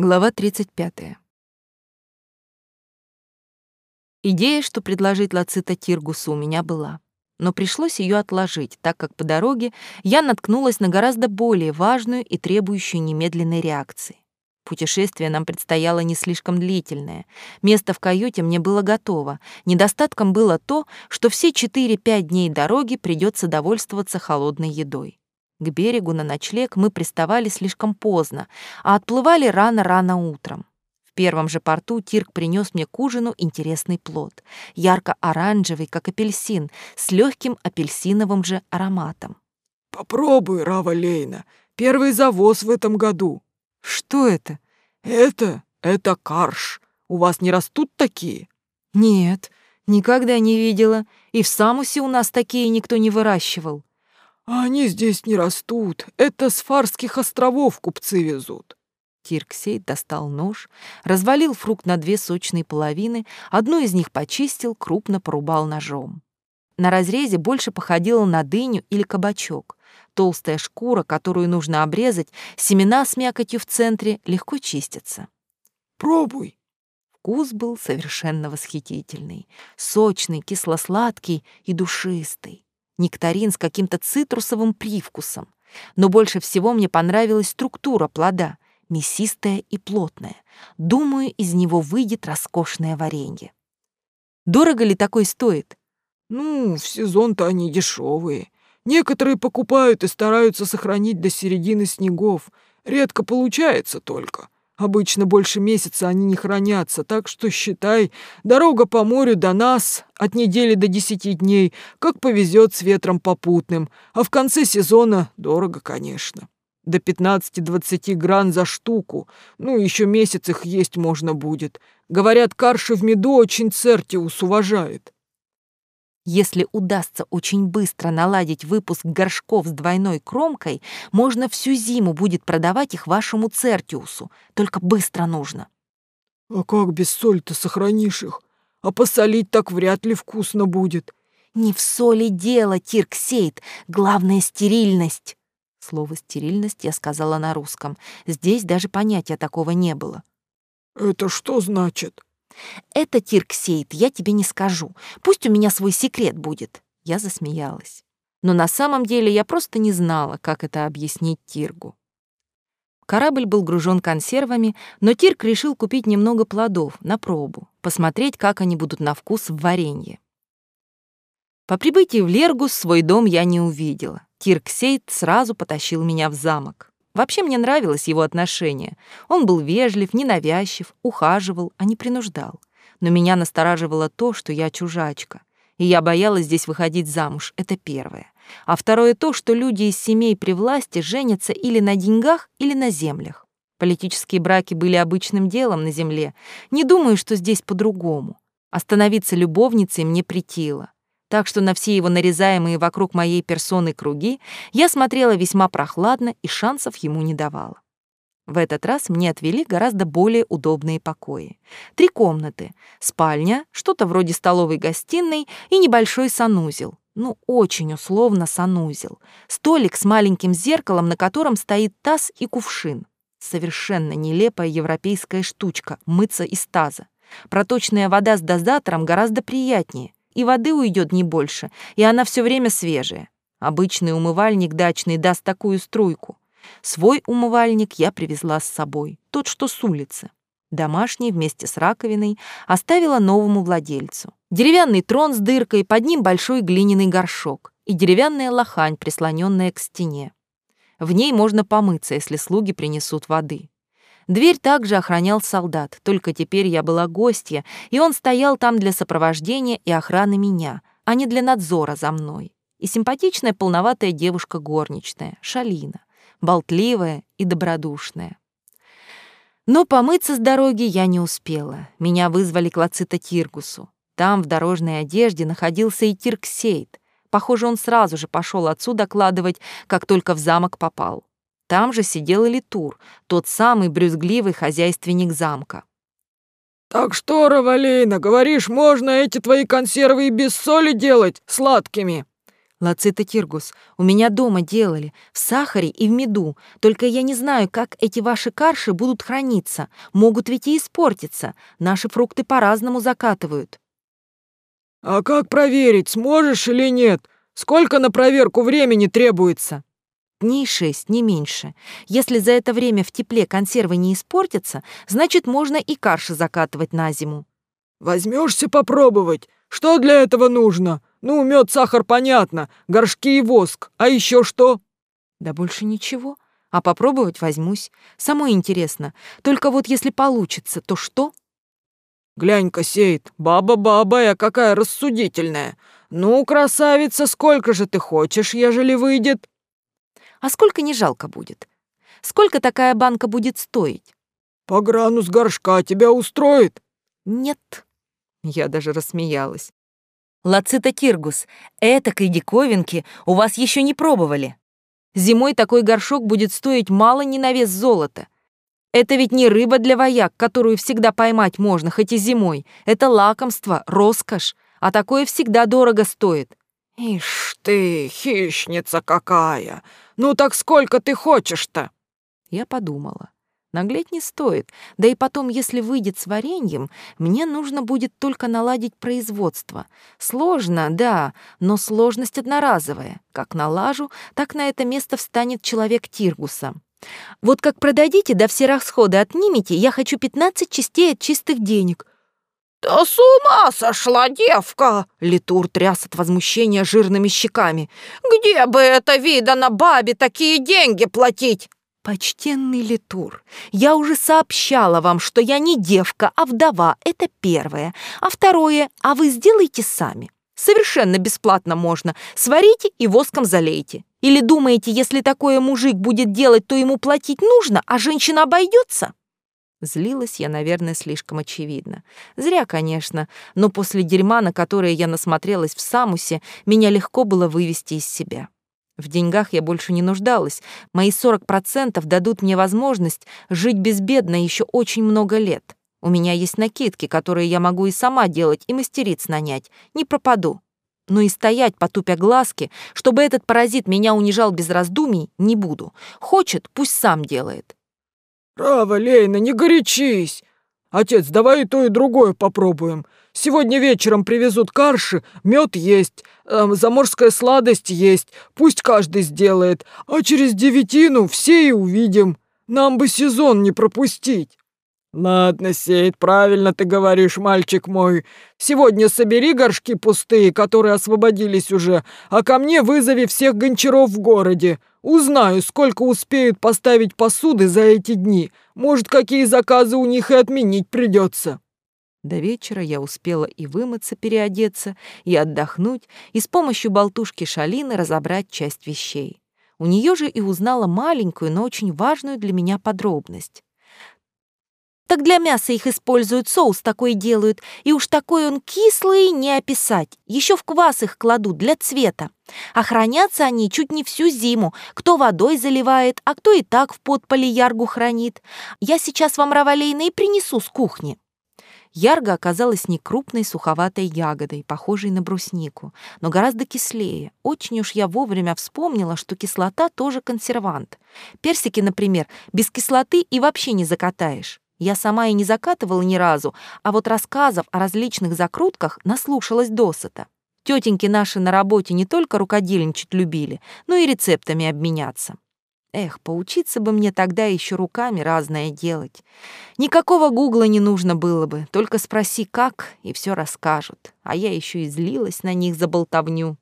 Глава 35. Идея, что предложить Лацита Тиргусу, у меня была. Но пришлось ее отложить, так как по дороге я наткнулась на гораздо более важную и требующую немедленной реакции. Путешествие нам предстояло не слишком длительное. Место в каюте мне было готово. Недостатком было то, что все 4-5 дней дороги придется довольствоваться холодной едой. К берегу на ночлег мы приставали слишком поздно, а отплывали рано-рано утром. В первом же порту Тирк принес мне к ужину интересный плод, ярко-оранжевый, как апельсин, с легким апельсиновым же ароматом. «Попробуй, Рава Лейна, первый завоз в этом году». «Что это?» «Это, это карш. У вас не растут такие?» «Нет, никогда не видела. И в Самусе у нас такие никто не выращивал». А они здесь не растут. Это с Фарских островов купцы везут. Тирксей достал нож, развалил фрукт на две сочные половины, одну из них почистил, крупно порубал ножом. На разрезе больше походило на дыню или кабачок. Толстая шкура, которую нужно обрезать, семена с мякотью в центре легко чистятся. «Пробуй!» Вкус был совершенно восхитительный, сочный, кисло-сладкий и душистый нектарин с каким-то цитрусовым привкусом. Но больше всего мне понравилась структура плода, мясистая и плотная. Думаю, из него выйдет роскошное варенье. Дорого ли такой стоит? Ну, в сезон-то они дешевые. Некоторые покупают и стараются сохранить до середины снегов. Редко получается только. Обычно больше месяца они не хранятся, так что считай, дорога по морю до нас от недели до десяти дней, как повезет с ветром попутным, а в конце сезона дорого, конечно. До 15-20 гран за штуку, ну еще месяц их есть можно будет. Говорят, карши в меду очень Цертиус уважает. Если удастся очень быстро наладить выпуск горшков с двойной кромкой, можно всю зиму будет продавать их вашему Цертиусу. Только быстро нужно. А как без соли-то сохранишь их? А посолить так вряд ли вкусно будет. Не в соли дело, Тирксейт. Главное — стерильность. Слово «стерильность» я сказала на русском. Здесь даже понятия такого не было. Это что значит? Это Тирксейт, я тебе не скажу. Пусть у меня свой секрет будет. Я засмеялась. Но на самом деле я просто не знала, как это объяснить Тиргу. Корабль был гружен консервами, но Тирк решил купить немного плодов на пробу, посмотреть, как они будут на вкус в варенье. По прибытии в Лергус свой дом я не увидела. Тирк Сейт сразу потащил меня в замок. Вообще мне нравилось его отношение. Он был вежлив, ненавязчив, ухаживал, а не принуждал. Но меня настораживало то, что я чужачка. И я боялась здесь выходить замуж, это первое. А второе то, что люди из семей при власти женятся или на деньгах, или на землях. Политические браки были обычным делом на земле. Не думаю, что здесь по-другому. Остановиться любовницей мне притило так что на все его нарезаемые вокруг моей персоны круги я смотрела весьма прохладно и шансов ему не давала. В этот раз мне отвели гораздо более удобные покои. Три комнаты, спальня, что-то вроде столовой-гостиной и небольшой санузел. Ну, очень условно санузел. Столик с маленьким зеркалом, на котором стоит таз и кувшин. Совершенно нелепая европейская штучка — мыться из таза. Проточная вода с дозатором гораздо приятнее и воды уйдет не больше, и она все время свежая. Обычный умывальник дачный даст такую струйку. Свой умывальник я привезла с собой, тот, что с улицы. Домашний вместе с раковиной оставила новому владельцу. Деревянный трон с дыркой, под ним большой глиняный горшок и деревянная лохань, прислоненная к стене. В ней можно помыться, если слуги принесут воды. Дверь также охранял солдат, только теперь я была гостья, и он стоял там для сопровождения и охраны меня, а не для надзора за мной. И симпатичная полноватая девушка горничная, Шалина, болтливая и добродушная. Но помыться с дороги я не успела. Меня вызвали к Лацита Тиргусу. Там в дорожной одежде находился и Тирксейт. Похоже, он сразу же пошел отцу докладывать, как только в замок попал. Там же сидел и Литур, тот самый брюзгливый хозяйственник замка. «Так что, Равалейна, говоришь, можно эти твои консервы и без соли делать, сладкими? Лацита Тиргус, у меня дома делали, в сахаре и в меду, только я не знаю, как эти ваши карши будут храниться. Могут ведь и испортиться. Наши фрукты по-разному закатывают. А как проверить, сможешь или нет? Сколько на проверку времени требуется? Дней шесть, не меньше. Если за это время в тепле консервы не испортятся, значит, можно и карши закатывать на зиму. Возьмешься попробовать? Что для этого нужно? Ну, мед, сахар, понятно, горшки и воск. А еще что? Да больше ничего. А попробовать возьмусь. Самое интересно. Только вот если получится, то что? Глянь-ка, Сейд, баба-баба, я какая рассудительная. Ну, красавица, сколько же ты хочешь, ежели выйдет? А сколько не жалко будет? Сколько такая банка будет стоить? По грану с горшка тебя устроит? Нет. Я даже рассмеялась. Лацита Киргус, этакой диковинки у вас еще не пробовали. Зимой такой горшок будет стоить мало не на вес золота. Это ведь не рыба для вояк, которую всегда поймать можно, хоть и зимой. Это лакомство, роскошь, а такое всегда дорого стоит. Ишь ты, хищница какая! Ну так сколько ты хочешь-то? Я подумала. Наглеть не стоит. Да и потом, если выйдет с вареньем, мне нужно будет только наладить производство. Сложно, да, но сложность одноразовая. Как налажу, так на это место встанет человек Тиргуса. Вот как продадите, да все расходы отнимете, я хочу 15 частей от чистых денег. «Да с ума сошла девка!» Литур тряс от возмущения жирными щеками. «Где бы это видано бабе такие деньги платить?» «Почтенный Литур, я уже сообщала вам, что я не девка, а вдова. Это первое. А второе, а вы сделайте сами. Совершенно бесплатно можно. Сварите и воском залейте. Или думаете, если такое мужик будет делать, то ему платить нужно, а женщина обойдется?» Злилась я, наверное, слишком очевидно. Зря, конечно, но после дерьма, на которое я насмотрелась в Самусе, меня легко было вывести из себя. В деньгах я больше не нуждалась. Мои 40% дадут мне возможность жить безбедно еще очень много лет. У меня есть накидки, которые я могу и сама делать, и мастериц нанять. Не пропаду. Но и стоять, потупя глазки, чтобы этот паразит меня унижал без раздумий, не буду. Хочет, пусть сам делает. «Право, Лейна, не горячись! Отец, давай и то, и другое попробуем. Сегодня вечером привезут карши, мед есть, э, заморская сладость есть. Пусть каждый сделает, а через девятину все и увидим. Нам бы сезон не пропустить». «Ладно, Сейд, правильно ты говоришь, мальчик мой. Сегодня собери горшки пустые, которые освободились уже, а ко мне вызови всех гончаров в городе. Узнаю, сколько успеют поставить посуды за эти дни. Может, какие заказы у них и отменить придется». До вечера я успела и вымыться, переодеться, и отдохнуть, и с помощью болтушки Шалины разобрать часть вещей. У нее же и узнала маленькую, но очень важную для меня подробность. Так для мяса их используют, соус такой делают, и уж такой он кислый не описать. Еще в квас их кладут для цвета. А они чуть не всю зиму. Кто водой заливает, а кто и так в подполе яргу хранит. Я сейчас вам раволейные принесу с кухни. Ярга оказалась не крупной суховатой ягодой, похожей на бруснику, но гораздо кислее. Очень уж я вовремя вспомнила, что кислота тоже консервант. Персики, например, без кислоты и вообще не закатаешь. Я сама и не закатывала ни разу, а вот рассказов о различных закрутках наслушалась досыта. Тетеньки наши на работе не только рукодельничать любили, но и рецептами обменяться. Эх, поучиться бы мне тогда еще руками разное делать. Никакого гугла не нужно было бы, только спроси как, и все расскажут. А я еще и злилась на них за болтовню.